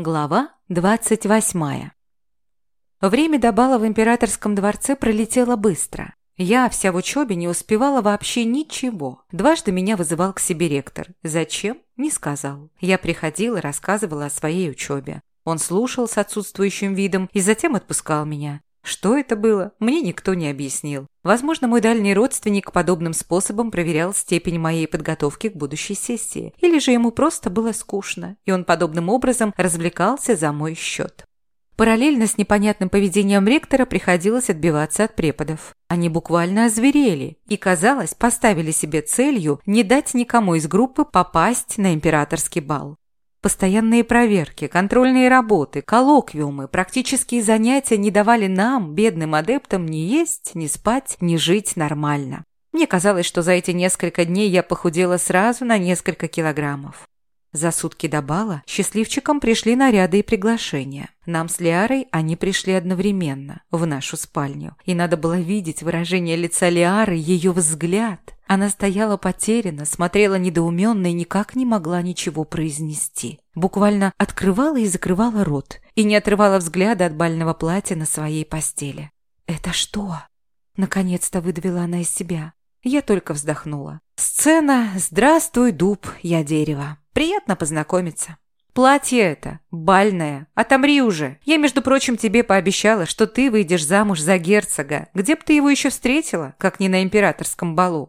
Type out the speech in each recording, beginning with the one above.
Глава 28. Время до бала в императорском дворце пролетело быстро. Я вся в учебе не успевала вообще ничего. Дважды меня вызывал к себе ректор. Зачем? Не сказал. Я приходила, рассказывала о своей учебе. Он слушал с отсутствующим видом и затем отпускал меня. Что это было, мне никто не объяснил. Возможно, мой дальний родственник подобным способом проверял степень моей подготовки к будущей сессии. Или же ему просто было скучно, и он подобным образом развлекался за мой счет. Параллельно с непонятным поведением ректора приходилось отбиваться от преподов. Они буквально озверели и, казалось, поставили себе целью не дать никому из группы попасть на императорский бал. Постоянные проверки, контрольные работы, коллоквиумы, практические занятия не давали нам, бедным адептам, ни есть, ни спать, ни жить нормально. Мне казалось, что за эти несколько дней я похудела сразу на несколько килограммов. За сутки до бала счастливчикам пришли наряды и приглашения. Нам с Лиарой они пришли одновременно, в нашу спальню. И надо было видеть выражение лица Лиары, ее взгляд. Она стояла потеряна, смотрела недоуменно и никак не могла ничего произнести. Буквально открывала и закрывала рот и не отрывала взгляда от бального платья на своей постели. «Это что?» Наконец-то выдавила она из себя. Я только вздохнула. Сцена «Здравствуй, дуб, я дерево». Приятно познакомиться. Платье это, бальное. Отомри уже. Я, между прочим, тебе пообещала, что ты выйдешь замуж за герцога. Где б ты его еще встретила, как не на императорском балу?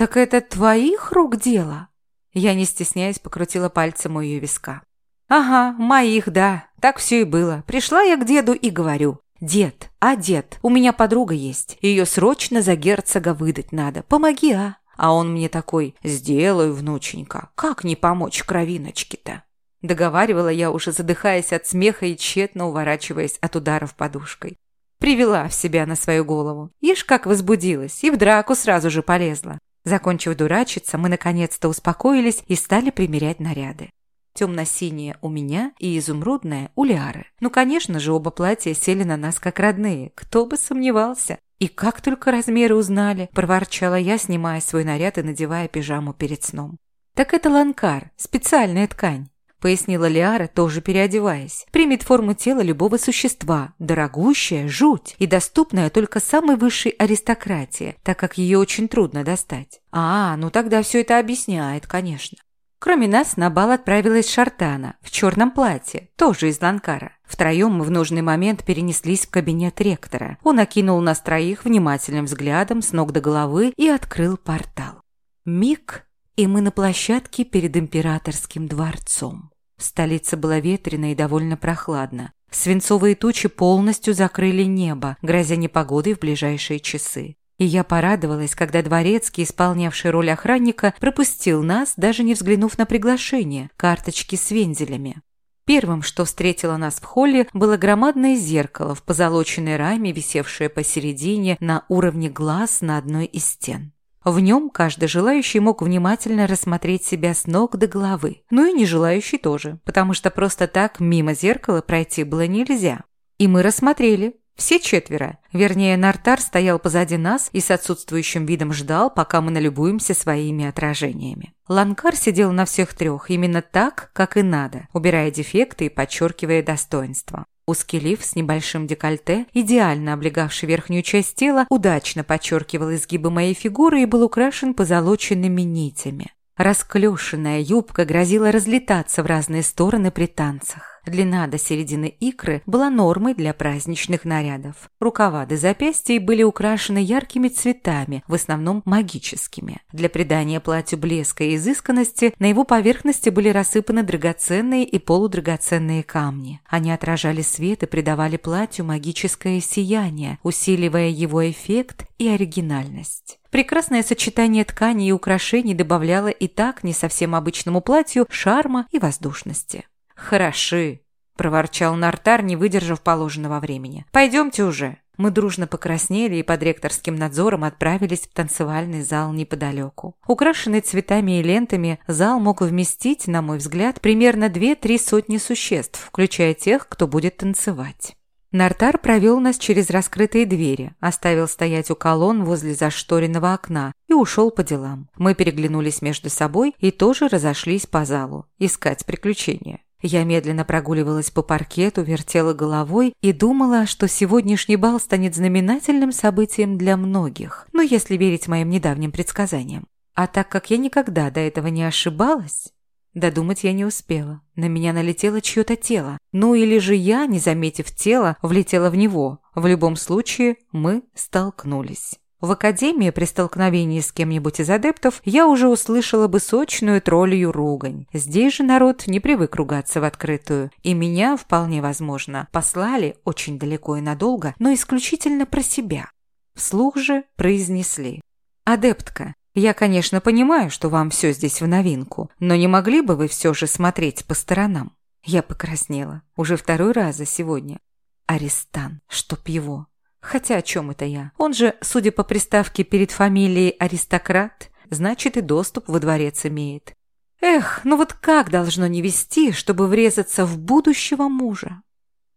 Так это твоих рук дело? Я, не стесняясь, покрутила пальцем у ее виска. Ага, моих, да. Так все и было. Пришла я к деду и говорю. «Дед, а дед, у меня подруга есть. Ее срочно за герцога выдать надо. Помоги, а?» А он мне такой «Сделаю, внученька, как не помочь кровиночке-то?» Договаривала я уже, задыхаясь от смеха и тщетно уворачиваясь от ударов подушкой. Привела в себя на свою голову. Ишь, как возбудилась, и в драку сразу же полезла. Закончив дурачиться, мы наконец-то успокоились и стали примерять наряды. Темно-синее у меня и изумрудное у Лиары. Ну, конечно же, оба платья сели на нас как родные. Кто бы сомневался. «И как только размеры узнали!» – проворчала я, снимая свой наряд и надевая пижаму перед сном. «Так это ланкар, специальная ткань», – пояснила Лиара, тоже переодеваясь. «Примет форму тела любого существа, дорогущая, жуть и доступная только самой высшей аристократии, так как ее очень трудно достать». «А, ну тогда все это объясняет, конечно». Кроме нас на бал отправилась Шартана в черном платье, тоже из Ланкара. Втроем мы в нужный момент перенеслись в кабинет ректора. Он окинул нас троих внимательным взглядом с ног до головы и открыл портал. Миг, и мы на площадке перед императорским дворцом. Столица была ветрена и довольно прохладна. Свинцовые тучи полностью закрыли небо, грозя непогодой в ближайшие часы. И я порадовалась, когда дворецкий, исполнявший роль охранника, пропустил нас, даже не взглянув на приглашение, карточки с вензелями. Первым, что встретило нас в холле, было громадное зеркало в позолоченной раме, висевшее посередине на уровне глаз на одной из стен. В нем каждый желающий мог внимательно рассмотреть себя с ног до головы. Ну и не желающий тоже, потому что просто так мимо зеркала пройти было нельзя. И мы рассмотрели, все четверо. Вернее, Нартар стоял позади нас и с отсутствующим видом ждал, пока мы налюбуемся своими отражениями. Ланкар сидел на всех трех, именно так, как и надо, убирая дефекты и подчеркивая достоинства. Узкий лиф с небольшим декольте, идеально облегавший верхнюю часть тела, удачно подчеркивал изгибы моей фигуры и был украшен позолоченными нитями. Расклешенная юбка грозила разлетаться в разные стороны при танцах. Длина до середины икры была нормой для праздничных нарядов. Рукава до запястья были украшены яркими цветами, в основном магическими. Для придания платью блеска и изысканности на его поверхности были рассыпаны драгоценные и полудрагоценные камни. Они отражали свет и придавали платью магическое сияние, усиливая его эффект и оригинальность. Прекрасное сочетание тканей и украшений добавляло и так не совсем обычному платью шарма и воздушности. «Хороши», – проворчал Нартар, не выдержав положенного времени. «Пойдемте уже». Мы дружно покраснели и под ректорским надзором отправились в танцевальный зал неподалеку. Украшенный цветами и лентами, зал мог вместить, на мой взгляд, примерно две-три сотни существ, включая тех, кто будет танцевать. Нартар провел нас через раскрытые двери, оставил стоять у колонн возле зашторенного окна и ушел по делам. Мы переглянулись между собой и тоже разошлись по залу, искать приключения. Я медленно прогуливалась по паркету, вертела головой и думала, что сегодняшний бал станет знаменательным событием для многих, ну, если верить моим недавним предсказаниям. А так как я никогда до этого не ошибалась, додумать я не успела. На меня налетело чье-то тело. Ну или же я, не заметив тело, влетела в него. В любом случае, мы столкнулись. В академии при столкновении с кем-нибудь из адептов я уже услышала бы сочную троллью ругань. Здесь же народ не привык ругаться в открытую, и меня, вполне возможно, послали очень далеко и надолго, но исключительно про себя. Вслух же произнесли. «Адептка, я, конечно, понимаю, что вам все здесь в новинку, но не могли бы вы все же смотреть по сторонам?» Я покраснела. Уже второй раз за сегодня. Арестан, чтоб его. Хотя о чем это я? Он же, судя по приставке перед фамилией аристократ, значит и доступ во дворец имеет. Эх, ну вот как должно не вести, чтобы врезаться в будущего мужа?